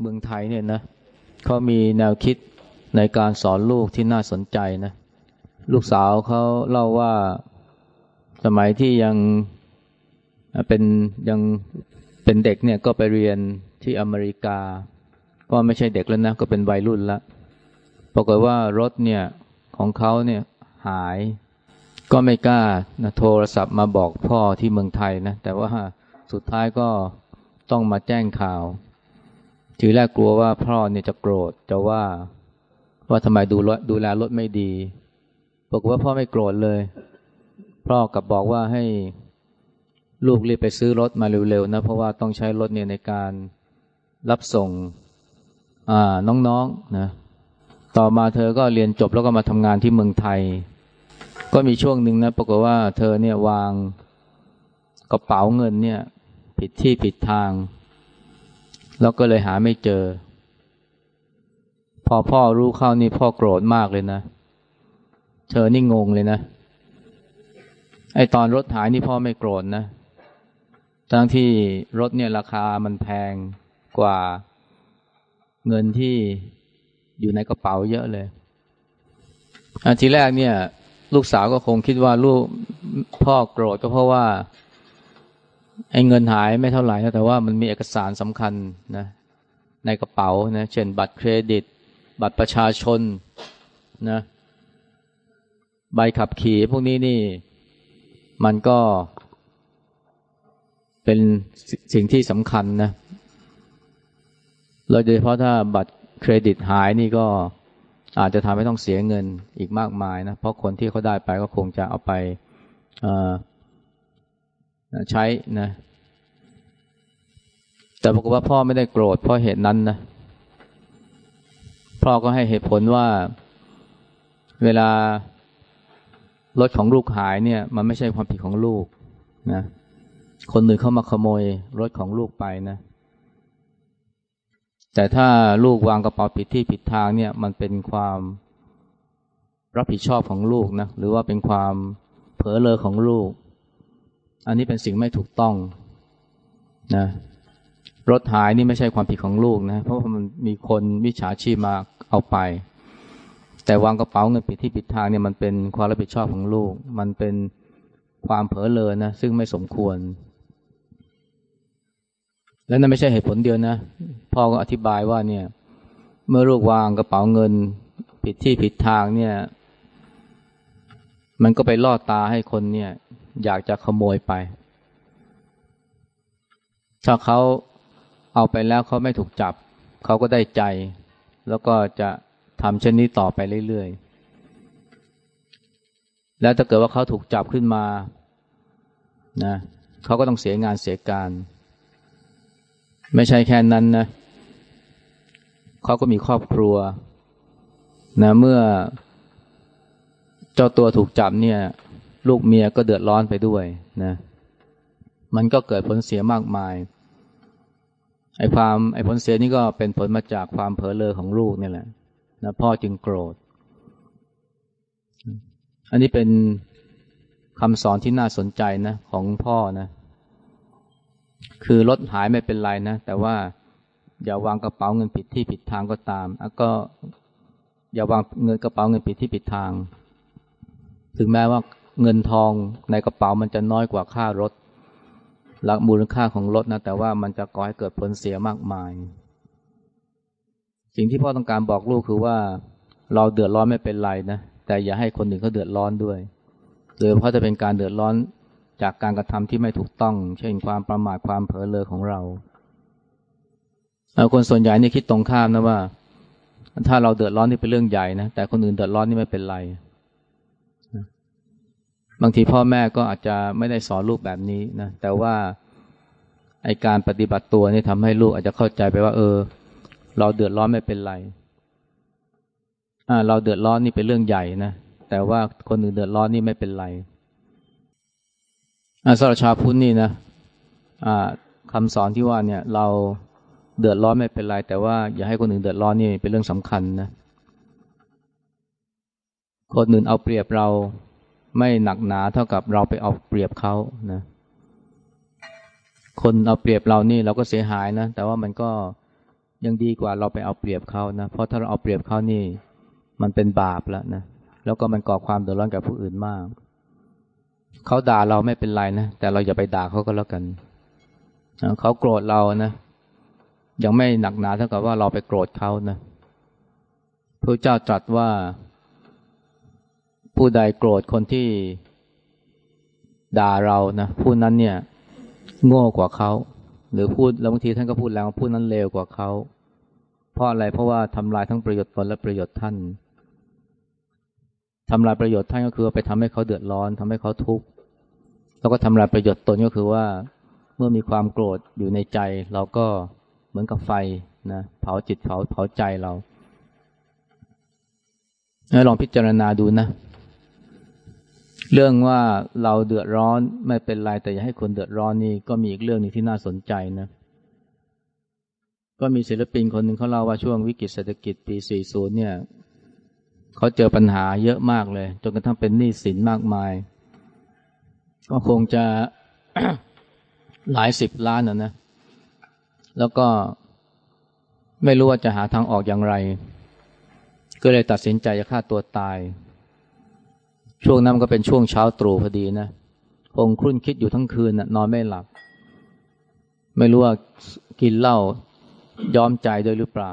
เมืองไทยเนี่ยนะเขามีแนวคิดในการสอนลูกที่น่าสนใจนะลูกสาวเขาเล่าว่าสมัยที่ยังเป็นยังเป็นเด็กเนี่ยก็ไปเรียนที่อเมริกา ก็ไม่ใช่เด็กแล้วนะ ก็เป็นวัยรุ่นล้วปรากฏว่ารถเนี่ยของเขาเนี่ยหายก็ไม่กล้านะโทรศัพท์มาบอกพ่อที่เมืองไทยนะ แต่ว่าสุดท้ายก็ต้องมาแจ้งข่าว ทีแรกกลัวว่าพ่อเนี่ยจะโกรธจะว่าว่าทำไมดูดูแลรถไม่ดีบอกว่าพ่อไม่โกรธเลยพ่อกับบอกว่าให้ลูกรีบไปซื้อรถมาเร็วๆนะเพราะว่าต้องใช้รถเนี่ยในการรับส่งน้องๆนนะต่อมาเธอก็เรียนจบแล้วก็มาทำงานที่เมืองไทย ก็มีช่วงหนึ่งนะปรากฏว่าเธอเนี่ยวางกระเป๋าเงินเนี่ย ผิดที่ผิดทาง แล้วก็เลยหาไม่เจอ พอพ่อรู้เข้านี่พ่อโกรธมากเลยนะเธอนี่งงเลยนะ ไอตอนรถหายนี่พ่อไม่โกรธนะทั้งที่รถเนี่ยราคามันแพงกว่าเงินที่อยู่ในกระเป๋าเยอะเลยอันทีแรกเนี่ย ลูกสาวก็คงคิดว่าลูกพ่อโกรธก็เพราะว่า ไอ้เงินหายไม่เท่าไหร่นะแต่ว่ามันมีเอกสารสำคัญนะในกระเป๋านะเช่นบัตรเครดิต บัตรประชาชนนะใบขับขี่พวกนี้นี่ มันก็ เป็นสิ่งที่สำคัญนะโดยเฉพาะถ้าบัตรเครดิตหายนี่ก็อาจจะทำให้ต้องเสียเงินอีกมากมายนะเพราะคนที่เขาได้ไปก็คงจะเอาไป ใช้นะ แต่บอกฏว่าพ่อไม่ได้โกรธเพราะเหตุนั้นนะพ่อก็ให้เหตุผลว่าเวลารถของลูกหายเนี่ย มันไม่ใช่ความผิดของลูกนะคนอื่นเข้ามาขโมยรถของลูกไปนะ แต่ถ้าลูกวางกระเป๋าผิดที่ผิดทางเนี่ย มันเป็นความรับผิดชอบของลูกนะ หรือว่าเป็นความเผลอเลอของลูก อันนี้เป็นสิ่งไม่ถูกต้องนะรถหายนี่ไม่ใช่ความผิดของลูกนะ เพราะมันมีคนมิจฉาชีพมาเอาไป แต่วางกระเป๋าเงินผิดที่ผิดทางเนี่ยมันเป็นความรับผิดชอบของลูก มันเป็นความเผลอเลอนะซึ่งไม่สมควร และนั่นไม่ใช่เหตุผลเดียวนะพ่อก็อธิบายว่าเนี่ย เมื่อลูกวางกระเป๋าเงินผิดที่ผิดทางเนี่ย มันก็ไปล่อตาให้คนเนี่ย อยากจะขโมยไป ถ้าเขาเอาไปแล้วเขาไม่ถูกจับ เขาก็ได้ใจ แล้วก็จะทำเช่นนี้ต่อไปเรื่อยๆ แล้วถ้าเกิดว่าเขาถูกจับขึ้นมานะเขาก็ต้องเสียงานเสียการ ไม่ใช่แค่นั้นนะเขาก็มีครอบครัวนะเมื่อเจ้าตัวถูกจับเนี่ย ลูกเมียก็เดือดร้อนไปด้วยนะ มันก็เกิดผลเสียมากมาย ไอ้ความไอ้ผลเสียนี่ก็เป็นผลมาจากความเผลอเลอของลูกนี่แหละนะพ่อจึงโกรธ อันนี้เป็นคำสอนที่น่าสนใจนะของพ่อนะ คือรถหายไม่เป็นไรนะ แต่ว่าอย่าวางกระเป๋าเงินผิดที่ผิดทางก็ตามแล้วก็อย่าวางเงินกระเป๋าเงินผิดที่ผิดทาง ถึงแม้ว่า เงินทองในกระเป๋ามันจะน้อยกว่าค่ารถหลักมูลค่าของรถนะ แต่ว่ามันจะก่อให้เกิดผลเสียมากมาย สิ่งที่พ่อต้องการบอกลูกคือว่า เราเดือดร้อนไม่เป็นไรนะแต่อย่าให้คนอื่นเขาเดือดร้อนด้วยโดยเพราะจะเป็นการเดือดร้อนจากการกระทำที่ไม่ถูกต้อง เช่นความประมาทความเผลอเลอของเราคนส่วนใหญ่นี่คิดตรงข้ามนะว่า ถ้าเราเดือดร้อนนี่เป็นเรื่องใหญ่นะแต่คนอื่นเดือดร้อนนี่ไม่เป็นไร บางทีพ่อแม่ก็อาจจะไม่ได้สอนลูกแบบนี้นะ แต่ว่าไอการปฏิบัติตัวนี่ทำให้ลูกอาจจะเข้าใจไปว่า เออ เราเดือดร้อนไม่เป็นไรอ่าเราเดือดร้อนนี่เป็นเรื่องใหญ่นะ แต่ว่าคนอื่นเดือดร้อนนี่ไม่เป็นไรสำหรับชาพุทธนี่นะคำสอนที่ว่าเนี่ยเราเดือดร้อนไม่เป็นไร แต่ว่าอย่าให้คนอื่นเดือดร้อนนี่เป็นเรื่องสำคัญนะคนอื่นเอาเปรียบเรา ไม่หนักหนาเท่ากับเราไปเอาเปรียบเขานะคนเอาเปรียบเรานี่เราก็เสียหายนะ แต่ว่ามันก็ยังดีกว่าเราไปเอาเปรียบเขานะ เพราะถ้าเราเอาเปรียบเขานี่ มันเป็นบาปแล้วนะแล้วก็มันก่อความเดือดร้อนกับผู้อื่นมากเขาด่าเราไม่เป็นไรนะแต่เราอย่าไปด่าเขาก็แล้วกันเขาโกรธเรานะยังไม่หนักหนาเท่ากับว่าเราไปโกรธเขานะพระเจ้าตรัสว่า ผู้ใดโกรธคนที่ด่าเรานะผู้นั้นเนี่ย โง่กว่าเขา หรือพูดแล้วบางทีท่านก็พูดแล้วพูดนั้นเลวกว่าเขาเพราะอะไรเพราะว่าทำลายทั้งประโยชน์ตนและประโยชน์ท่านทำลายประโยชน์ท่านก็คือไปทำให้เขาเดือดร้อนทำให้เขาทุกข์แล้วก็ทำลายประโยชน์ตนก็คือว่า เมื่อมีความโกรธอยู่ในใจ เราก็เหมือนกับไฟนะเผาจิตเผาเผาใจเราลองพิจารณาดูนะ เรื่องว่าเราเดือดร้อนไม่เป็นไรแต่อย่าให้คนเดือดร้อนนี่ก็มีอีกเรื่องนึงที่น่าสนใจนะ ก็มีศิลปินคนหนึ่งเขาเล่าว่าช่วงวิกฤตเศรษฐกิจปี 40 เนี่ยเขาเจอปัญหาเยอะมากเลย จนกระทั่งเป็นหนี้สินมากมาย ก็คงจะหลายสิบล้านนะนะ แล้วก็ไม่รู้ว่าจะหาทางออกอย่างไร ก็เลยตัดสินใจจะฆ่าตัวตาย ช่วงนั้นก็เป็นช่วงเช้าตรู่พอดีนะคงครุ่นคิดอยู่ทั้งคืนนอนไม่หลับ ไม่รู้ว่ากินเหล้ายอมใจด้วยหรือเปล่า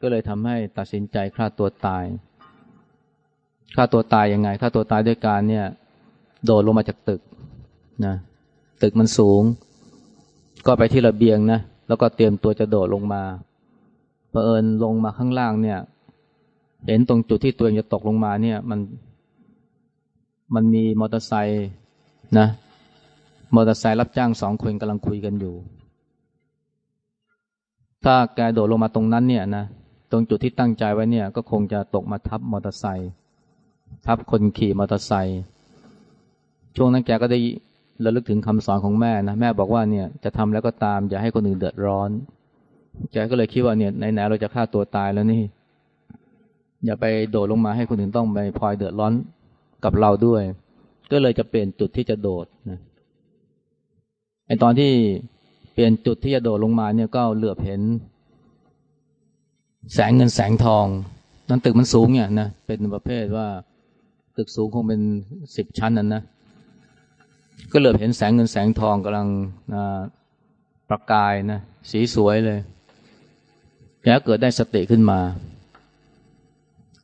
ก็เลยทำให้ตัดสินใจฆ่าตัวตายฆ่าตัวตายยังไงฆ่าตัวตายด้วยการเนี่ย โดดลงมาจากตึกนะตึกมันสูง ก็ไปที่ระเบียงนะแล้วก็เตรียมตัวจะโดดลงมาเผอิญลงมาข้างล่างเนี่ย เห็นตรงจุดที่ตัวเองจะตกลงมาเนี่ย มัน มันมีมอเตอร์ไซค์นะ มอเตอร์ไซค์รับจ้างสองคนกำลังคุยกันอยู่ ถ้าแกโดดลงมาตรงนั้นเนี่ยนะตรงจุดที่ตั้งใจไว้เนี่ย ก็คงจะตกมาทับมอเตอร์ไซค์ทับคนขี่มอเตอร์ไซค์ช่วงนั้นแกก็ได้ระลึกถึงคำสอนของแม่นะแม่บอกว่าเนี่ยจะทำแล้วก็ตาม อย่าให้คนอื่นเดือดร้อนแกก็เลยคิดว่าเนี่ยไหนๆเราจะฆ่าตัวตายแล้วนี่ อย่าไปโดดลงมาให้คนอื่นต้องไปพลอยเดือดร้อน กับเราด้วย ก็เลยจะเปลี่ยนจุดที่จะโดดนะไอตอนที่เปลี่ยนจุดที่จะโดดลงมาเนี่ยก็เหลือบเห็น แสงเงินแสงทองนั้นตึกมันสูงเนี่ยนะเป็นประเภทว่า ตึกสูงคงเป็นสิบชั้นนั่นนะก็เหลือบเห็นแสงเงินแสงทองกำลังประกายนะสีสวยเลย แล้วเกิดได้สติขึ้นมา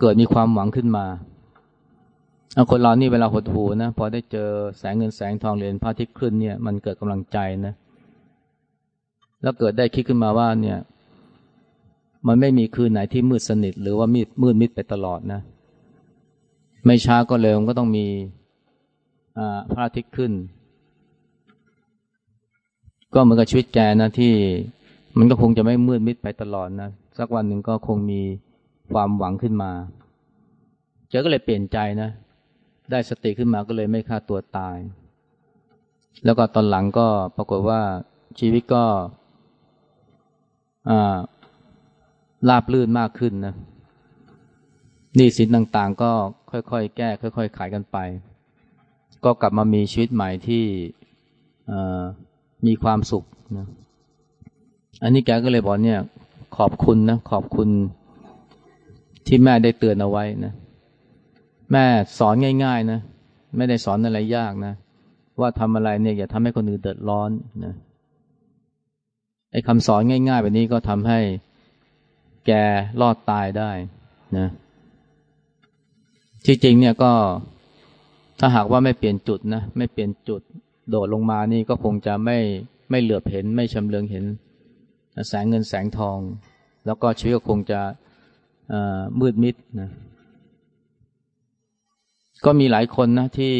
เกิดมีความหวังขึ้นมา คนเรานี่เวลาหดหูนะพอได้เจอแสงเงินแสงทองเหรียญพระอาทิตย์ขึ้นเนี่ยมันเกิดกำลังใจนะ แล้วเกิดได้คิดขึ้นมาว่าเนี่ย มันไม่มีคืนไหนที่มืดสนิท หรือว่ามืดมืดมิดไปตลอดนะ ไม่ช้าก็เร็วก็ต้องมีพระอาทิตย์ขึ้น ก็เหมือนกับชีวิตแกนะที่มันก็คงจะไม่มืดมิดไปตลอดนะสักวันหนึ่งก็คงมีความหวังขึ้นมา เจอก็เลยเปลี่ยนใจนะ ได้สติขึ้นมาก็เลยไม่ฆ่าตัวตาย แล้วก็ตอนหลังก็ปรากฏว่าชีวิตก็ราบลื่นมากขึ้นนะนี่สินต่างๆ ก็ค่อยๆ แก้ ค่อย ๆ ขายกันไป ก็กลับมามีชีวิตใหม่ที่มีความสุขนะอันนี้แกก็เลยบอกเนี่ย ขอบคุณนะ ขอบคุณที่แม่ได้เตือนเอาไว้นะ แม่สอนง่าย ๆนะ ไม่ได้สอนอะไรยากนะ ว่าทำอะไรเนี่ยอย่าทำให้คนอื่นเดือดร้อนนะไอ้คำสอนง่ายๆแบบนี้ก็ทำให้แกรอดตายได้นะที่จริงเนี่ยก็ถ้าหากว่าไม่เปลี่ยนจุดนะไม่เปลี่ยนจุดโดดลงมานี่ก็คงจะไม่ไม่เหลือบเห็น ไม่ชำเลืองเห็น แสงเงินแสงทอง แล้วก็ชีวิตก็คงจะมืดมิดนะ ก็มีหลายคนนะที่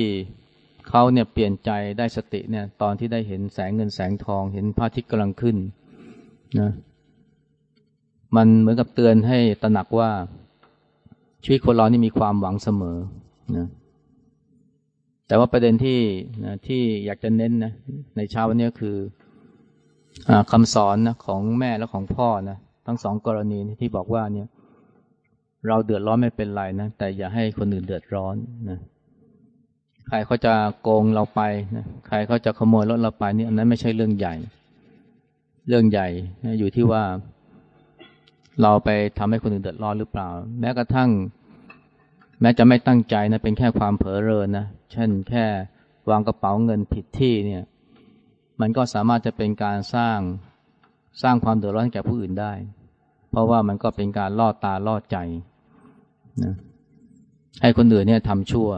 เขาเนี่ยเปลี่ยนใจได้สติเนี่ย ตอนที่ได้เห็นแสงเงินแสงทอง เห็นพระอาทิตย์กำลังขึ้นนะมันเหมือนกับเตือนให้ตระหนักว่า ชีวิตคนเรานี่มีความหวังเสมอนะแต่ว่าประเด็นที่นะที่อยากจะเน้นนะในเช้าวันนี้คืออคำสอนนะของแม่และของพ่อนะทั้งสองกรณีที่บอกว่าเนี่ย เราเดือดร้อนไม่เป็นไรนะแต่อย่าให้คนอื่นเดือดร้อนนะใครเขาจะโกงเราไปนะใครเขาจะขโมยรถเราไปนี่อันนั้นไม่ใช่เรื่องใหญ่ เรื่องใหญ่นะอยู่ที่ว่า เราไปทำให้คนอื่นเดือดร้อนหรือเปล่า แม้กระทั่ง แม้จะไม่ตั้งใจนะเป็นแค่ความเผลอเรอนะเช่นแค่วางกระเป๋าเงินผิดที่เนี่ย มันก็สามารถจะเป็นการสร้างสร้างความเดือดร้อนแก่ผู้อื่นได้ เพราะว่ามันก็เป็นการล่อตาล่อใจ นะให้คนอื่นเนี่ยทำชั่ว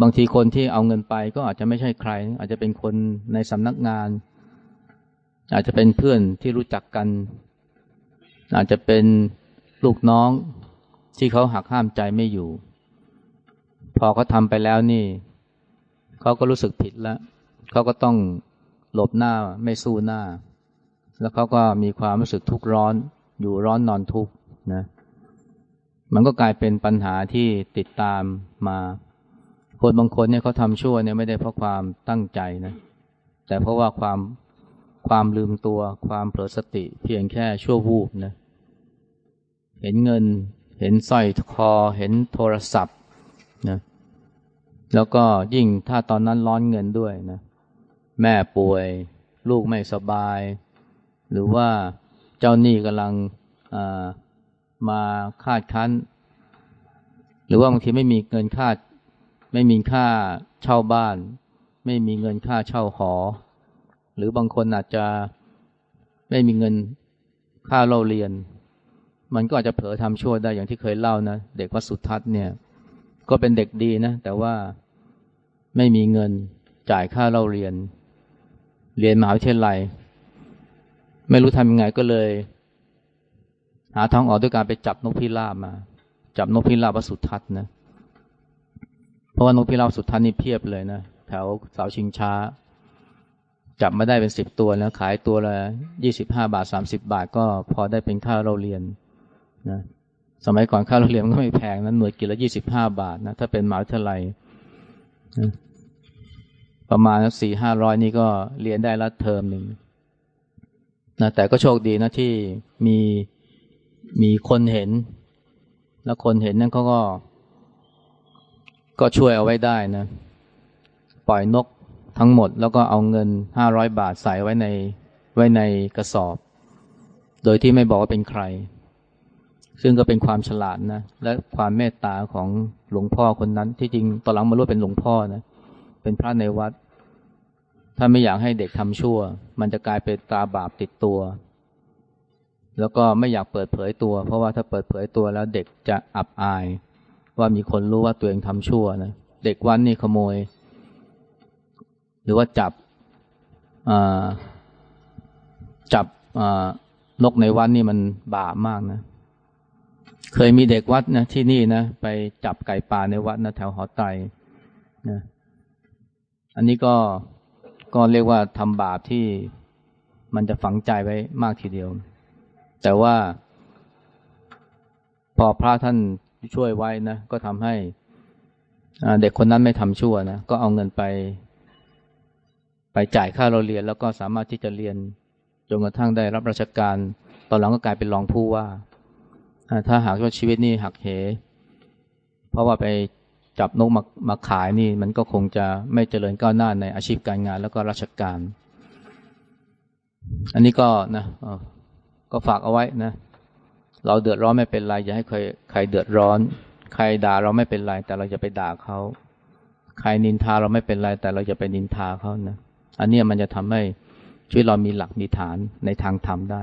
บางทีคนที่เอาเงินไปก็อาจจะไม่ใช่ใคร อาจจะเป็นคนในสำนักงาน อาจจะเป็นเพื่อนที่รู้จักกัน อาจจะเป็นลูกน้องที่เขาหักห้ามใจไม่อยู่ พอเขาทำไปแล้วนี่เขาก็รู้สึกผิดแล้วเขาก็ต้องหลบหน้าไม่สู้หน้า แล้วเขาก็มีความรู้สึกทุกข์ร้อน อยู่ร้อนนอนทุกข์นะ มันก็กลายเป็นปัญหาที่ติดตามมา คนบางคนเนี่ยเขาทำชั่วเนี่ยไม่ได้เพราะความตั้งใจนะ แต่เพราะว่าความความลืมตัว ความเผลอสติ เพียงแค่ชั่ววูบนะ เห็นเงิน เห็นสร้อยคอ เห็นโทรศัพท์นะแล้วก็ยิ่งถ้าตอนนั้นร้อนเงินด้วยนะ แม่ป่วย ลูกไม่สบาย หรือว่าเจ้าหนี้กำลังอ่า มาคาดคั้น หรือว่าบางทีไม่มีเงินค่าไม่มีค่าเช่าบ้าน ไม่มีเงินค่าเช่าหอ หรือบางคนอาจจะไม่มีเงินค่าเราเรียน มันก็อาจจะเผลอทำชั่วได้อย่างที่เคยเล่านะเด็กวัดสุทัศน์เนี่ย ก็เป็นเด็กดีนะแต่ว่าไม่มีเงินจ่ายค่าเราเรียน เรียนมหาวิทยาลัยไม่รู้ทำยังไงก็เลย หาทางออกด้วยการไปจับนกพิราบมา จับนกพิราบวสุทัศน์นะเพราะว่านกพิราบสุทัศน์นี่เพียบเลยนะแถวเสาชิงช้า จับมาได้เป็นสิบตัวแล้วขายตัวละยี่สิบห้าบาทสามสิบาทก็พอได้เป็นค่าเราเรียนนะสมัยก่อนค่าเราเรียนก็ไม่แพงนะหน่วยกินละยี่สิบห้าบาทนะถ้าเป็นมหาวิทยาลัยนะประมาณสี่ห้าร้อยนี่ก็เรียนได้ละเทอมหนึ่งนะแต่ก็โชคดีนะที่มี มีคนเห็น แล้วคนเห็นนั่นเขาก็ ก็ช่วยเอาไว้ได้นะ ปล่อยนกทั้งหมดแล้วก็เอาเงินห้าร้อยบาทใส่ไว้ในไว้ในกระสอบ โดยที่ไม่บอกว่าเป็นใคร ซึ่งก็เป็นความฉลาดนะ และความเมตตาของหลวงพ่อคนนั้น ที่จริงตอนหลังมารู้เป็นหลวงพ่อนะ เป็นพระในวัด ถ้าไม่อยากให้เด็กทำชั่ว มันจะกลายเป็นตาบาปติดตัว แล้วก็ไม่อยากเปิดเผยตัว เพราะว่าถ้าเปิดเผยตัวแล้วเด็กจะอับอาย ว่ามีคนรู้ว่าตัวเองทำชั่วนะเด็กวันนี่ขโมย หรือว่าจับจับนกในวัดนนี่มันบาปมากนะ เคยมีเด็กวัดนะที่นี่นะ ไปจับไก่ป่าในวัดนะแถวหอไตรนะอันนี้ก็ก็เรียกว่าทำบาปที่มันจะฝังใจไว้มากทีเดียว แต่ว่าพอพระท่านช่วยไว้นะ ก็ทำให้เด็กคนนั้นไม่ทำชั่วนะ ก็เอาเงินไป ไปจ่ายค่าเราเรียน แล้วก็สามารถที่จะเรียนจนกระทั่งได้รับราชการ ตอนหลังก็กลายเป็นรองผู้ว่า ถ้าหากว่าชีวิตนี่หักเห เพราะว่าไปจับนกมามาขายนี่ มันก็คงจะไม่เจริญก้าวหน้าในอาชีพการงานแล้วก็ราชการ อันนี้ก็นะ ก็ฝากเอาไว้นะ เราเดือดร้อนไม่เป็นไรอย่าให้ใครใครเดือดร้อน ใครด่าเราไม่เป็นไร แต่เราจะไปด่าเขา ใครนินทาเราไม่เป็นไร แต่เราจะไปนินทาเขานะ อันนี้มันจะทำให้ชีวิตเรามีหลักมีฐานในทางธรรมได้